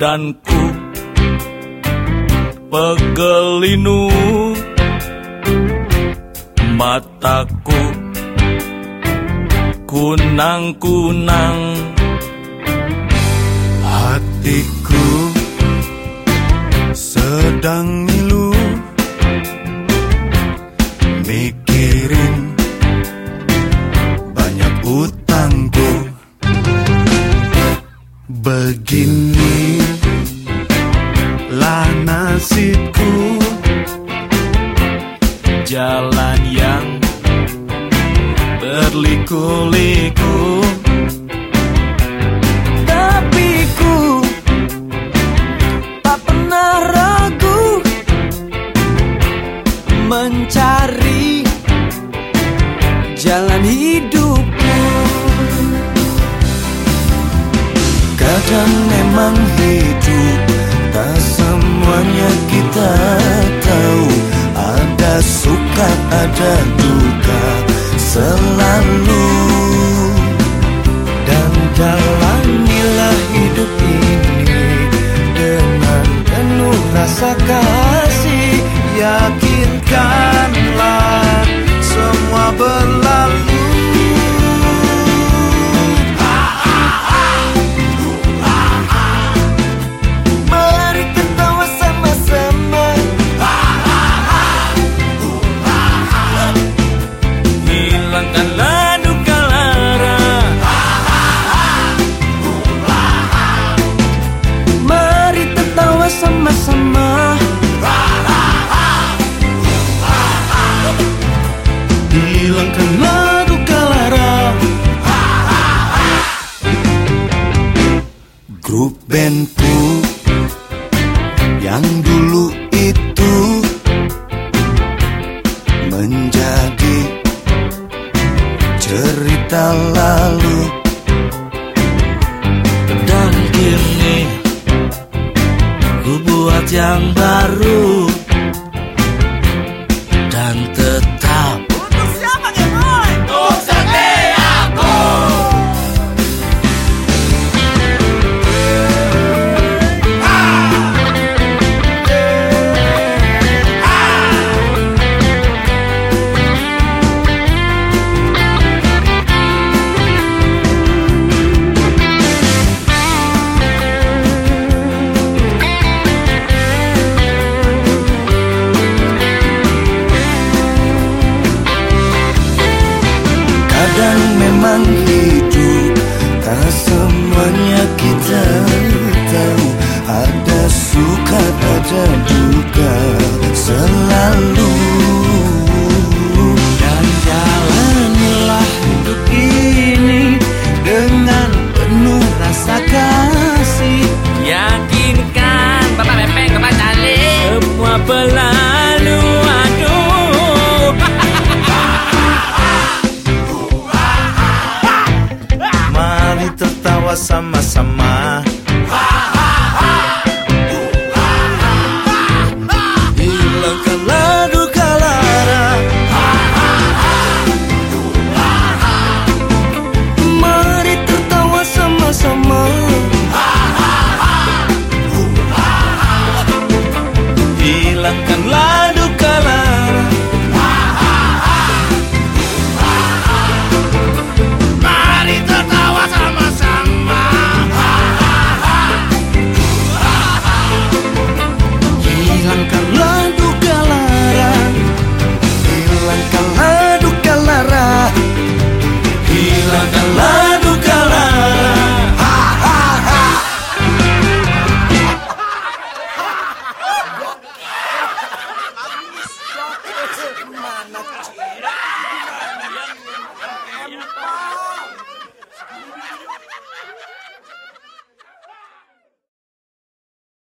badanku pegelinu mataku kunang-kunang hatiku sedang ngilu. Mikirin begini lah nasibku jalan yang berliku-liku. Tapi ku tak pernah ragu Mencari Kadang memang hidup Tak semuanya kita tahu. Ada suka, ada duka Selalu. Dan jalanilah hidup ini Dengan penuh rasa kasih. Yakinkanlah semua berlalu Hilangkanlah duka lara Grup bandku Yang dulu itu Menjadi Cerita lalu. Dan kini ku buat yang baru kadang memang hidup. Tak semuanya Ah!